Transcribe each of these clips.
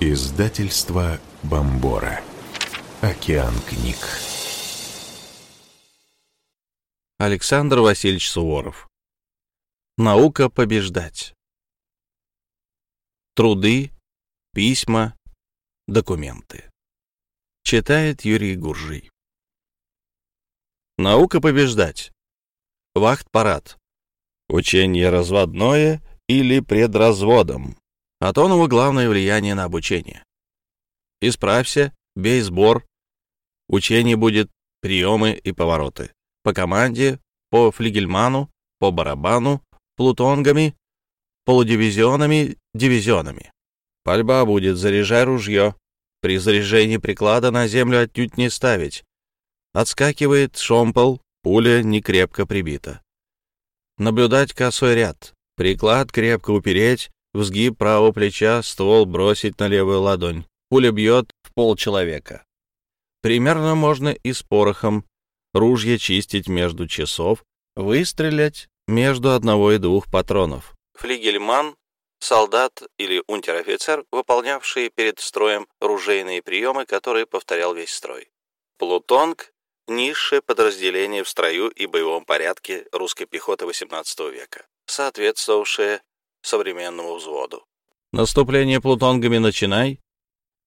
Издательство Бомбора. Океан книг. Александр Васильевич Суворов. Наука побеждать. Труды, письма, документы. Читает Юрий Гуржий. Наука побеждать. Вахт-парад. Учение разводное или предразводом. Атонову главное влияние на обучение. Исправься, бей сбор. Учение будет приемы и повороты. По команде, по флигельману, по барабану, плутонгами, полудивизионами, дивизионами. Пальба будет, заряжай ружье. При заряжении приклада на землю отнюдь не ставить. Отскакивает шомпол, пуля не крепко прибита. Наблюдать косой ряд. Приклад крепко упереть, в сгиб правого плеча ствол бросить на левую ладонь. Пуля бьет в пол человека. Примерно можно и с порохом. Ружье чистить между часов, выстрелять между одного и двух патронов. Флигельман — солдат или унтер-офицер, выполнявший перед строем ружейные приемы, которые повторял весь строй. Плутонг — низшее подразделение в строю и боевом порядке русской пехоты XVIII века, соответствовавшее современному взводу. Наступление плутонгами начинай.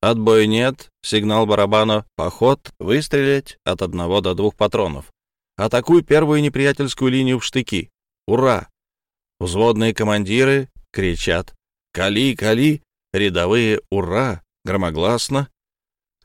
Отбоя нет, сигнал барабана, поход, выстрелить от одного до двух патронов. Атакуй первую неприятельскую линию в штыки. Ура! Взводные командиры кричат «Кали, кали!» Рядовые «Ура!» громогласно.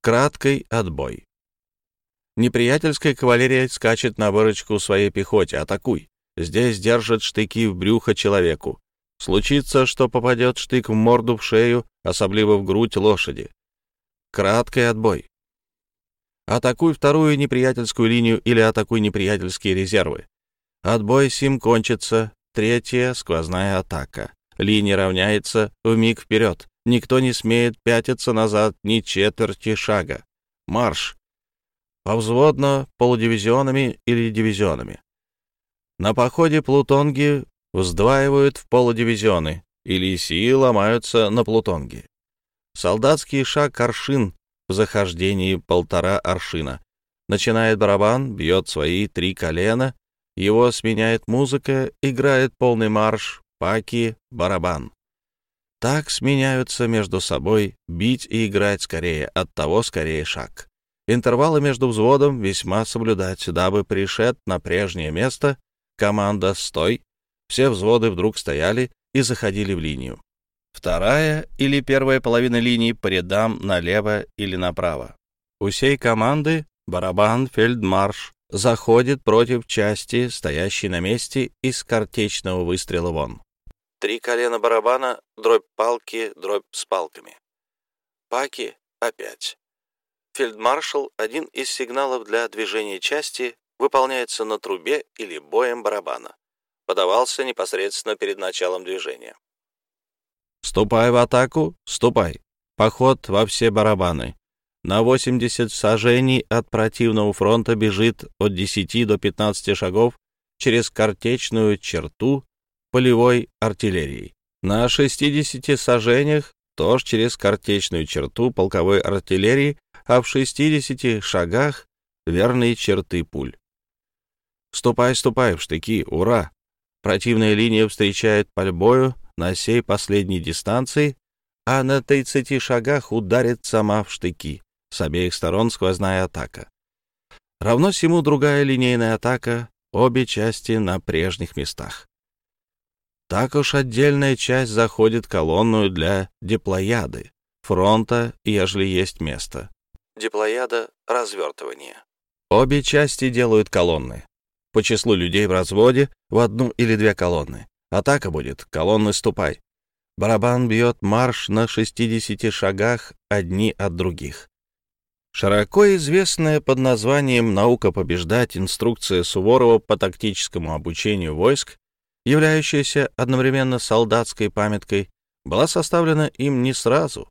Краткий отбой. Неприятельская кавалерия скачет на выручку своей пехоте. Атакуй. Здесь держат штыки в брюхо человеку. Случится, что попадет штык в морду, в шею, особливо в грудь лошади. Краткий отбой. Атакуй вторую неприятельскую линию или атакуй неприятельские резервы. Отбой сим кончится. Третья — сквозная атака. Линия равняется в миг вперед. Никто не смеет пятиться назад ни четверти шага. Марш. Повзводно, полудивизионами или дивизионами. На походе плутонги вздваивают в полудивизионы, или сии ломаются на плутонги. Солдатский шаг аршин в захождении полтора аршина. Начинает барабан, бьет свои три колена, его сменяет музыка, играет полный марш, паки, барабан. Так сменяются между собой бить и играть скорее, от того скорее шаг. Интервалы между взводом весьма соблюдать, дабы пришед на прежнее место команда «Стой», все взводы вдруг стояли и заходили в линию. Вторая или первая половина линии по рядам налево или направо. У всей команды барабан, фельдмарш заходит против части, стоящей на месте из картечного выстрела вон. Три колена барабана, дробь палки, дробь с палками. Паки опять. Фельдмаршал, один из сигналов для движения части, выполняется на трубе или боем барабана подавался непосредственно перед началом движения. «Ступай в атаку, ступай! Поход во все барабаны! На 80 сажений от противного фронта бежит от 10 до 15 шагов через картечную черту полевой артиллерии. На 60 сажениях тоже через картечную черту полковой артиллерии, а в 60 шагах верные черты пуль. Ступай, ступай в штыки, ура! Противная линия встречает пальбою на сей последней дистанции, а на 30 шагах ударит сама в штыки. С обеих сторон сквозная атака. Равно всему другая линейная атака, обе части на прежних местах. Так уж отдельная часть заходит колонную для диплояды, фронта, ежели есть место. Диплояда — развертывание. Обе части делают колонны по числу людей в разводе в одну или две колонны. Атака будет, колонны ступай. Барабан бьет марш на 60 шагах одни от других. Широко известная под названием «Наука побеждать» инструкция Суворова по тактическому обучению войск, являющаяся одновременно солдатской памяткой, была составлена им не сразу,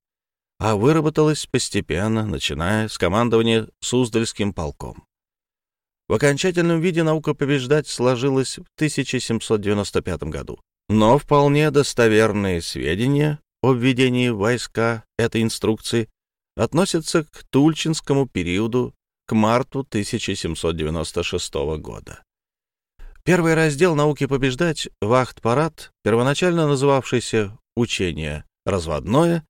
а выработалась постепенно, начиная с командования Суздальским полком. В окончательном виде наука побеждать сложилась в 1795 году. Но вполне достоверные сведения о введении войска этой инструкции относится к Тульчинскому периоду, к марту 1796 года. Первый раздел «Науки побеждать» Вахт-парад, первоначально называвшийся «Учение разводное»,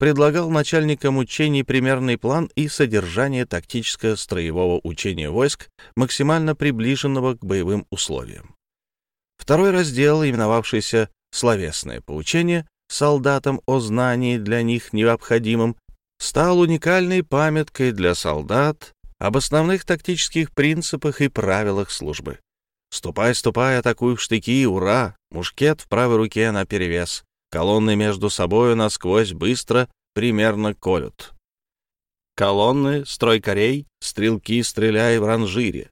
предлагал начальникам учений примерный план и содержание тактическо-строевого учения войск, максимально приближенного к боевым условиям. Второй раздел, именовавшийся «Словесное поучение», солдатам о знании для них необходимым, стал уникальной памяткой для солдат об основных тактических принципах и правилах службы. Ступай, ступай, атакуй в штыки, ура! Мушкет в правой руке наперевес. Колонны между собою насквозь быстро примерно колют. Колонны, строй корей, стрелки стреляй в ранжире.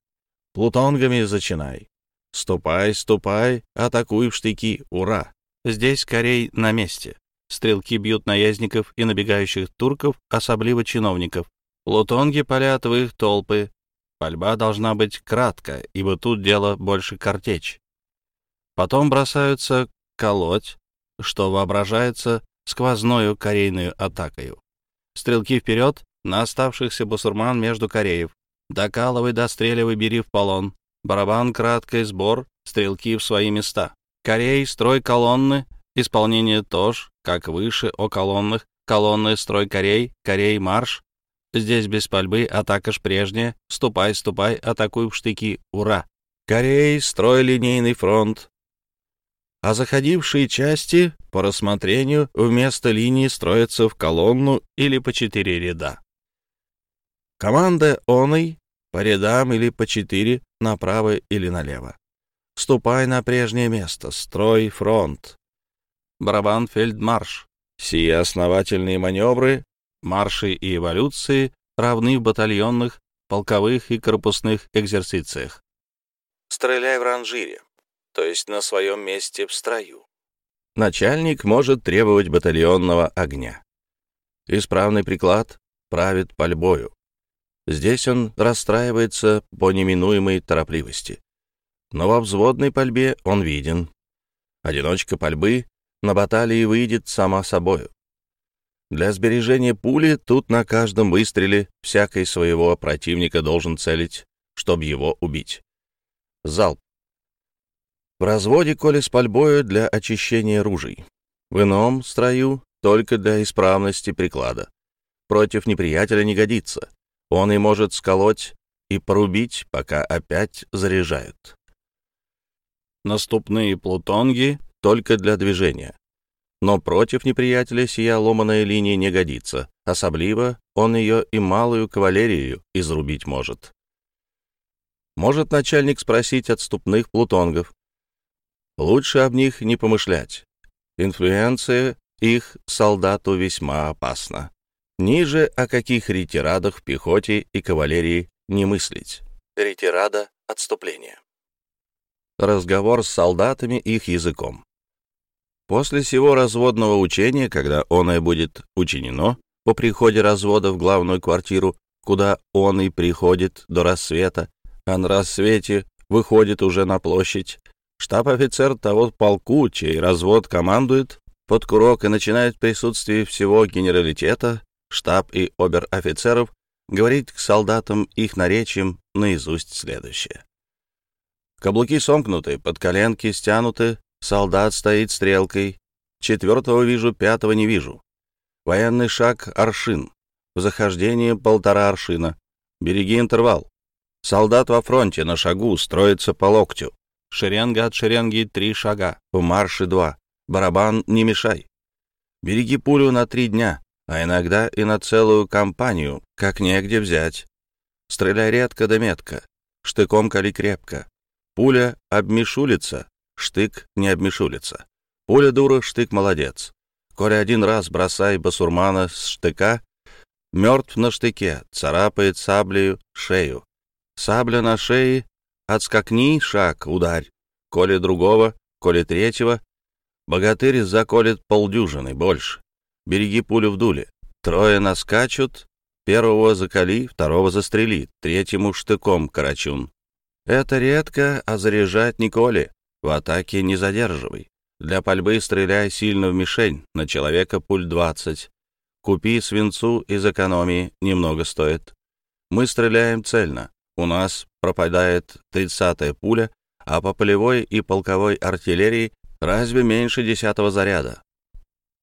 Плутонгами зачинай. Ступай, ступай, атакуй в штыки, ура! Здесь корей на месте. Стрелки бьют наездников и набегающих турков, особливо чиновников. Плутонги палят в их толпы. Пальба должна быть кратко, ибо тут дело больше картечь. Потом бросаются колоть, что воображается сквозною корейную атакою. Стрелки вперед, на оставшихся бусурман между кореев. Докалывай, достреливай, бери в полон. Барабан, краткий сбор, стрелки в свои места. Корей, строй колонны, исполнение тоже, как выше, о колоннах, колонны, строй корей, корей, марш. Здесь без пальбы, атака ж прежняя, ступай, ступай, атакуй в штыки, ура. Корей, строй линейный фронт, а заходившие части по рассмотрению вместо линии строятся в колонну или по четыре ряда. Команда оной по рядам или по четыре направо или налево. Ступай на прежнее место, строй фронт. Барабан фельдмарш. Сие основательные маневры, марши и эволюции равны в батальонных, полковых и корпусных экзерцициях. Стреляй в ранжире то есть на своем месте в строю. Начальник может требовать батальонного огня. Исправный приклад правит пальбою. Здесь он расстраивается по неминуемой торопливости. Но во взводной пальбе он виден. Одиночка пальбы на баталии выйдет сама собою. Для сбережения пули тут на каждом выстреле всякой своего противника должен целить, чтобы его убить. Залп. В разводе коли с пальбою для очищения ружей. В ином строю только для исправности приклада. Против неприятеля не годится. Он и может сколоть и порубить, пока опять заряжают. Наступные плутонги только для движения. Но против неприятеля сия ломаная линия не годится, особливо он ее и малую кавалерию изрубить может. Может начальник спросить отступных плутонгов, Лучше об них не помышлять. Инфлюенция их солдату весьма опасна. Ниже о каких ретирадах в пехоте и кавалерии не мыслить. Ретирада — отступление. Разговор с солдатами их языком. После всего разводного учения, когда оное будет учинено, по приходе развода в главную квартиру, куда он и приходит до рассвета, а на рассвете выходит уже на площадь, Штаб-офицер того полку, чей развод командует, под курок и начинает в присутствии всего генералитета, штаб и обер-офицеров говорить к солдатам их наречием наизусть следующее. Каблуки сомкнуты, под коленки стянуты, солдат стоит стрелкой. Четвертого вижу, пятого не вижу. Военный шаг — аршин. В захождении полтора аршина. Береги интервал. Солдат во фронте, на шагу, строится по локтю. Шеренга от шеренги три шага, в марше два. Барабан не мешай. Береги пулю на три дня, а иногда и на целую кампанию, как негде взять. Стреляй редко да метко, штыком кали крепко. Пуля обмешулится, штык не обмешулится. Пуля дура, штык молодец. Коли один раз бросай басурмана с штыка, мертв на штыке, царапает саблею шею. Сабля на шее Отскакни, шаг, ударь. Коли другого, коли третьего. Богатырь заколет полдюжины, больше. Береги пулю в дуле. Трое наскачут, первого закали, второго застрели, третьему штыком карачун. Это редко, а заряжать николи. В атаке не задерживай. Для пальбы стреляй сильно в мишень, на человека пуль двадцать. Купи свинцу из экономии, немного стоит. Мы стреляем цельно. У нас пропадает тридцатая пуля, а по полевой и полковой артиллерии разве меньше десятого заряда.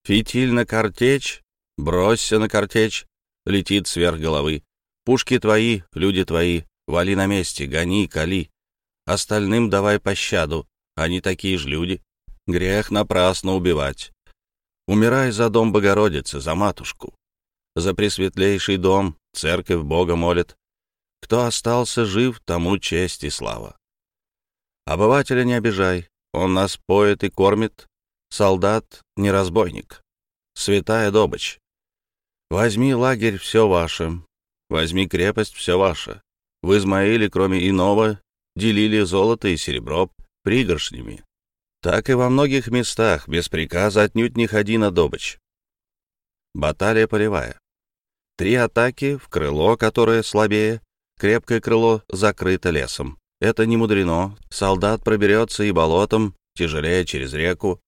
Фитиль на картечь, бросься на картечь, летит сверх головы. Пушки твои, люди твои, вали на месте, гони, кали. Остальным давай пощаду, они такие же люди. Грех напрасно убивать. Умирай за дом Богородицы, за матушку. За пресветлейший дом, церковь Бога молит. Кто остался жив, тому честь и слава. Обывателя не обижай, он нас поет и кормит. Солдат — не разбойник. Святая добычь. Возьми лагерь — все ваше. Возьми крепость — все ваше. В Измаиле, кроме иного, делили золото и серебро пригоршнями. Так и во многих местах без приказа отнюдь не ходи на добычь. Баталия полевая. Три атаки в крыло, которое слабее, крепкое крыло закрыто лесом. Это не мудрено. Солдат проберется и болотом, тяжелее через реку.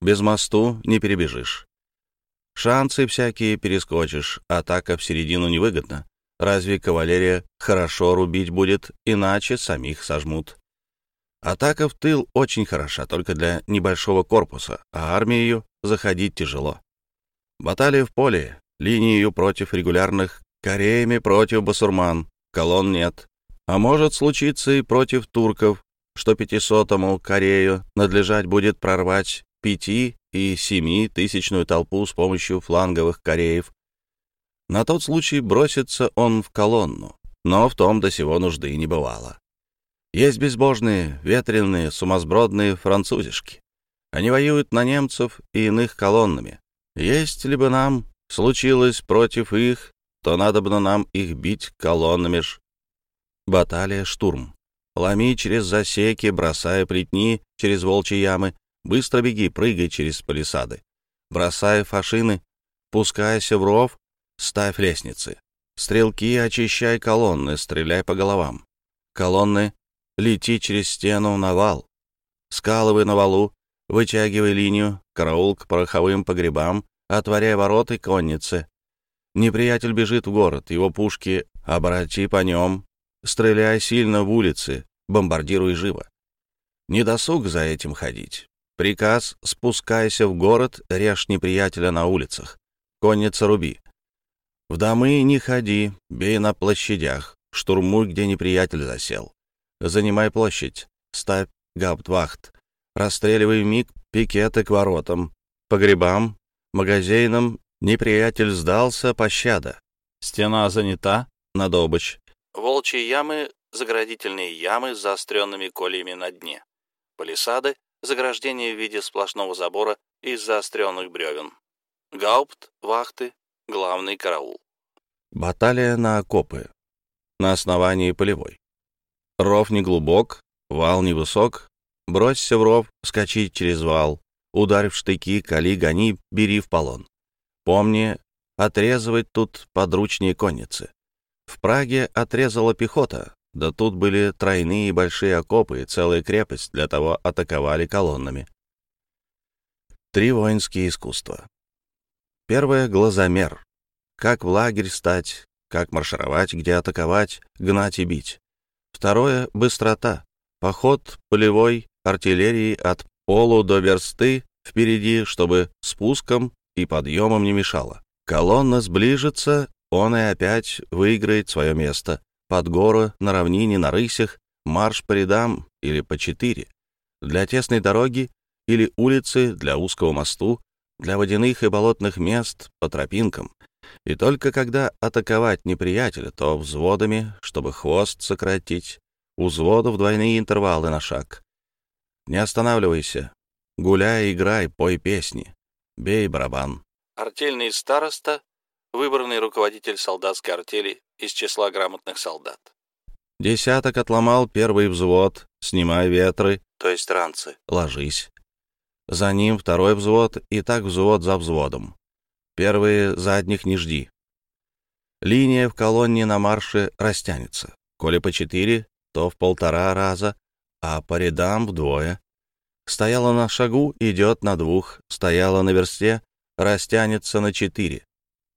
Без мосту не перебежишь. Шансы всякие перескочишь, атака в середину невыгодна. Разве кавалерия хорошо рубить будет, иначе самих сожмут. Атака в тыл очень хороша, только для небольшого корпуса, а армию заходить тяжело. Баталия в поле, линию против регулярных, кореями против басурман, колонн нет. А может случиться и против турков, что пятисотому Корею надлежать будет прорвать пяти и семи тысячную толпу с помощью фланговых кореев. На тот случай бросится он в колонну, но в том до сего нужды не бывало. Есть безбожные, ветреные, сумасбродные французишки. Они воюют на немцев и иных колоннами. Есть ли бы нам случилось против их, то надо бы нам их бить колоннами ж Баталия, штурм. Ломи через засеки, бросая плетни через волчьи ямы. Быстро беги, прыгай через палисады. Бросай фашины, пускайся в ров, ставь лестницы. Стрелки, очищай колонны, стреляй по головам. Колонны, лети через стену на вал. Скалывай на валу, вытягивай линию, караул к пороховым погребам, отворяй ворота конницы. Неприятель бежит в город, его пушки обрати по нем, Стреляй сильно в улице, бомбардируй живо. Не досуг за этим ходить. Приказ — спускайся в город, режь неприятеля на улицах. Конница руби. В домы не ходи, бей на площадях, штурмуй, где неприятель засел. Занимай площадь, ставь гауптвахт, расстреливай миг пикеты к воротам, погребам, магазинам, неприятель сдался, пощада. Стена занята, на добычь. Волчьи ямы — заградительные ямы с заостренными кольями на дне. Палисады — заграждение в виде сплошного забора из заостренных бревен. Гаупт, вахты, главный караул. Баталия на окопы. На основании полевой. Ров не глубок, вал невысок. Бросься в ров, скачи через вал. Ударь в штыки, кали, гони, бери в полон. Помни, отрезывать тут подручнее конницы. В Праге отрезала пехота, да тут были тройные и большие окопы и целая крепость, для того атаковали колоннами. Три воинские искусства. Первое — глазомер. Как в лагерь стать, как маршировать, где атаковать, гнать и бить. Второе — быстрота. Поход полевой артиллерии от полу до версты впереди, чтобы спуском и подъемом не мешало. Колонна сближится он и опять выиграет свое место. Под гору, на равнине, на рысях, марш по рядам или по четыре. Для тесной дороги или улицы, для узкого мосту, для водяных и болотных мест по тропинкам. И только когда атаковать неприятеля, то взводами, чтобы хвост сократить, у взводов двойные интервалы на шаг. Не останавливайся. Гуляй, играй, пой песни. Бей барабан. Артельный староста выбранный руководитель солдатской артели из числа грамотных солдат. Десяток отломал первый взвод, снимай ветры, то есть ранцы, ложись. За ним второй взвод, и так взвод за взводом. Первые задних не жди. Линия в колонне на марше растянется. Коли по четыре, то в полтора раза, а по рядам вдвое. Стояла на шагу, идет на двух, стояла на версте, растянется на четыре.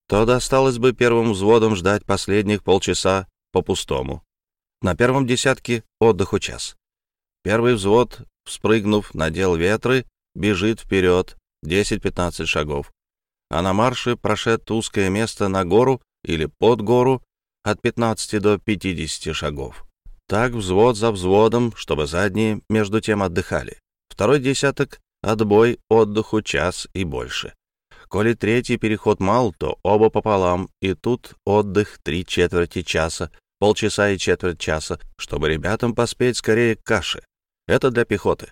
То досталось бы первым взводом ждать последних полчаса по-пустому. На первом десятке отдыху час. Первый взвод, вспрыгнув, надел ветры, бежит вперед 10-15 шагов. А на марше прошед узкое место на гору или под гору от 15 до 50 шагов. Так взвод за взводом, чтобы задние между тем отдыхали. Второй десяток — отбой, отдыху час и больше. Коли третий переход мал, то оба пополам, и тут отдых три четверти часа, полчаса и четверть часа, чтобы ребятам поспеть скорее к каше. Это для пехоты.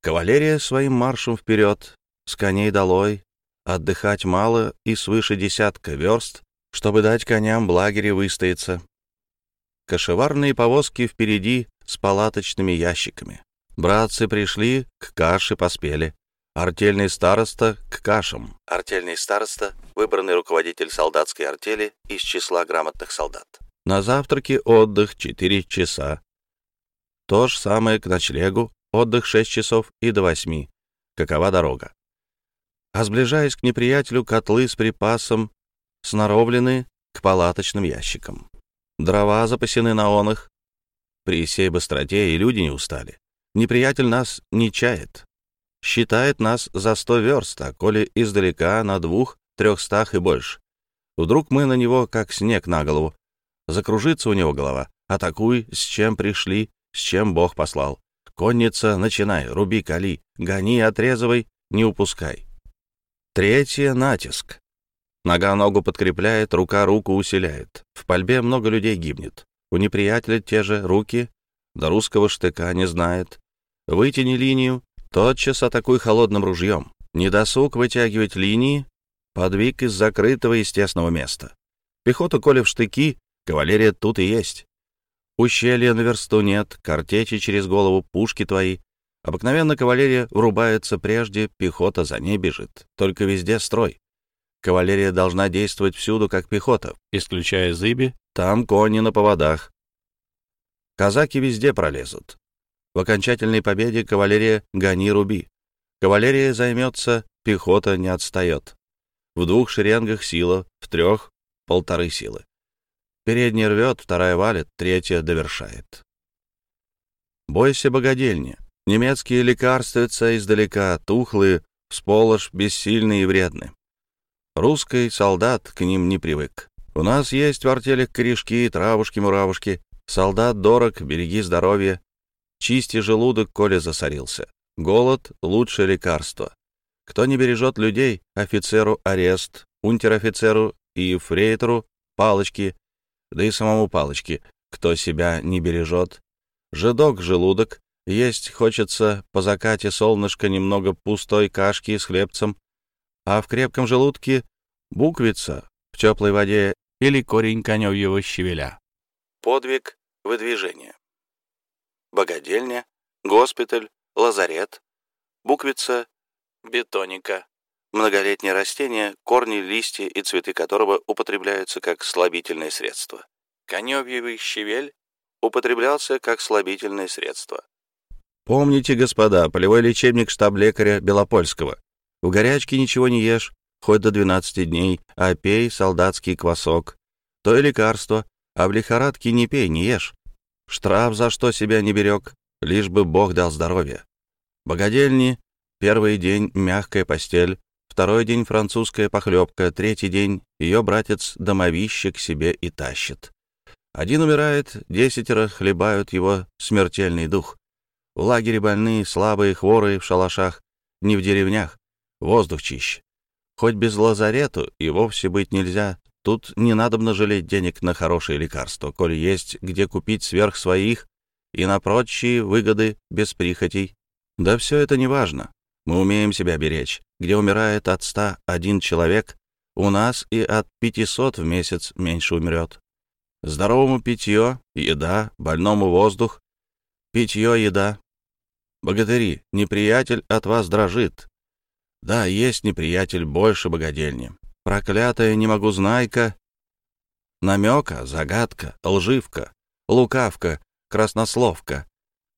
Кавалерия своим маршем вперед, с коней долой, отдыхать мало и свыше десятка верст, чтобы дать коням в лагере выстояться. Кошеварные повозки впереди с палаточными ящиками. Братцы пришли, к каше поспели. Артельный староста к кашам. Артельный староста — выбранный руководитель солдатской артели из числа грамотных солдат. На завтраке отдых 4 часа. То же самое к ночлегу, отдых 6 часов и до 8. Какова дорога? А сближаясь к неприятелю, котлы с припасом сноровлены к палаточным ящикам. Дрова запасены на онах. При сей быстроте и люди не устали. Неприятель нас не чает. Считает нас за сто верст, а коли издалека на двух, трехстах и больше. Вдруг мы на него, как снег на голову. Закружится у него голова. Атакуй, с чем пришли, с чем Бог послал. Конница, начинай, руби, кали, гони, отрезывай, не упускай. Третье — натиск. Нога ногу подкрепляет, рука руку усиляет. В пальбе много людей гибнет. У неприятеля те же руки, до русского штыка не знает. Вытяни линию, тотчас атакуй холодным ружьем. Не досуг вытягивать линии, подвиг из закрытого естественного места. Пехота, коли в штыки, кавалерия тут и есть. Ущелья на версту нет, картечи через голову, пушки твои. Обыкновенно кавалерия врубается прежде, пехота за ней бежит. Только везде строй. Кавалерия должна действовать всюду, как пехота, исключая зыби, там кони на поводах. Казаки везде пролезут. В окончательной победе кавалерия гони руби. Кавалерия займется, пехота не отстает. В двух шеренгах сила, в трех — полторы силы. Передняя рвет, вторая валит, третья довершает. Бойся богадельни. Немецкие лекарствуются издалека, тухлые, всполошь, бессильные и вредны. Русский солдат к ним не привык. У нас есть в артелях корешки, травушки-муравушки, Солдат дорог, береги здоровье. Чисти желудок, коли засорился. Голод — лучшее лекарство. Кто не бережет людей, офицеру арест, унтер-офицеру и фрейтору палочки, да и самому палочки. Кто себя не бережет, жидок желудок, есть хочется по закате солнышко немного пустой кашки с хлебцем, а в крепком желудке буквица в теплой воде или корень коневьего щавеля. Подвиг выдвижение. Богадельня, госпиталь, лазарет, буквица, бетоника, многолетнее растение, корни, листья и цветы которого употребляются как слабительное средство. Коневьевый щавель употреблялся как слабительное средство. Помните, господа, полевой лечебник штаб-лекаря Белопольского. В горячке ничего не ешь, хоть до 12 дней, а пей солдатский квасок. То и лекарство, а в лихорадке не пей, не ешь. Штраф за что себя не берег, лишь бы Бог дал здоровье. Богадельни, первый день мягкая постель, второй день французская похлебка, третий день ее братец-домовище к себе и тащит. Один умирает, десятеро хлебают его смертельный дух. В лагере больные, слабые, хворые, в шалашах, не в деревнях, воздух чище. Хоть без лазарету и вовсе быть нельзя, Тут не надобно жалеть денег на хорошие лекарства, коли есть где купить сверх своих и на прочие выгоды без прихотей. Да все это не важно. Мы умеем себя беречь. Где умирает от ста один человек, у нас и от пятисот в месяц меньше умрет. Здоровому питье, еда, больному воздух, питье, еда. Богатыри, неприятель от вас дрожит. Да, есть неприятель больше богадельни. Проклятая не могу знайка, намека, загадка, лживка, лукавка, краснословка,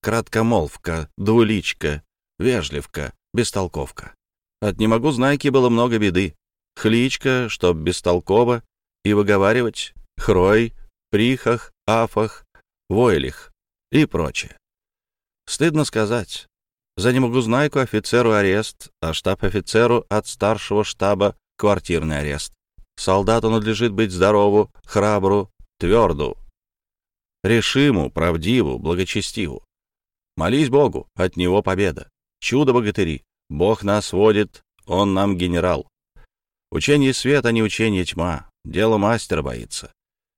краткомолвка, двуличка, вежливка, бестолковка. От «не могу знайки» было много беды. Хличка, чтоб бестолково, и выговаривать, хрой, прихах, афах, войлих и прочее. Стыдно сказать. За немогузнайку офицеру арест, а штаб-офицеру от старшего штаба квартирный арест. Солдату надлежит быть здорову, храбру, тверду, решиму, правдиву, благочестиву. Молись Богу, от Него победа. Чудо-богатыри. Бог нас водит, Он нам генерал. Учение свет, а не учение тьма. Дело мастера боится.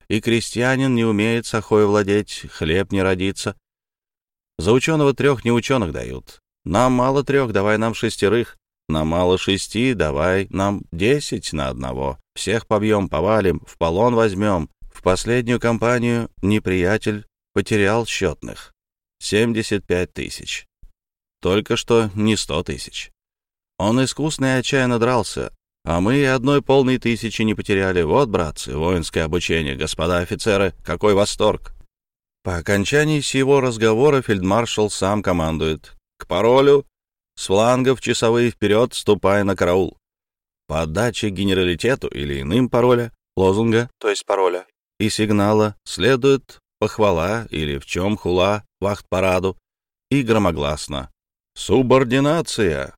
И крестьянин не умеет сахой владеть, хлеб не родится. За ученого трех неученых дают. Нам мало трех, давай нам шестерых. Нам мало шести, давай нам десять на одного. Всех побьем, повалим, в полон возьмем. В последнюю кампанию неприятель потерял счетных. 75 тысяч. Только что не 100 тысяч. Он искусно и отчаянно дрался, а мы одной полной тысячи не потеряли. Вот, братцы, воинское обучение, господа офицеры, какой восторг! По окончании сего разговора фельдмаршал сам командует. К паролю с флангов часовые вперед, ступая на караул. По отдаче генералитету или иным пароля, лозунга, то есть пароля, и сигнала следует похвала или в чем хула вахт-параду и громогласно. Субординация,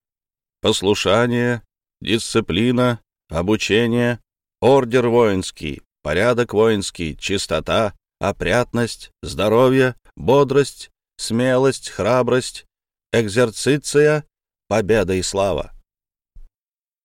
послушание, дисциплина, обучение, ордер воинский, порядок воинский, чистота, опрятность, здоровье, бодрость, смелость, храбрость, экзерциция, победа и слава.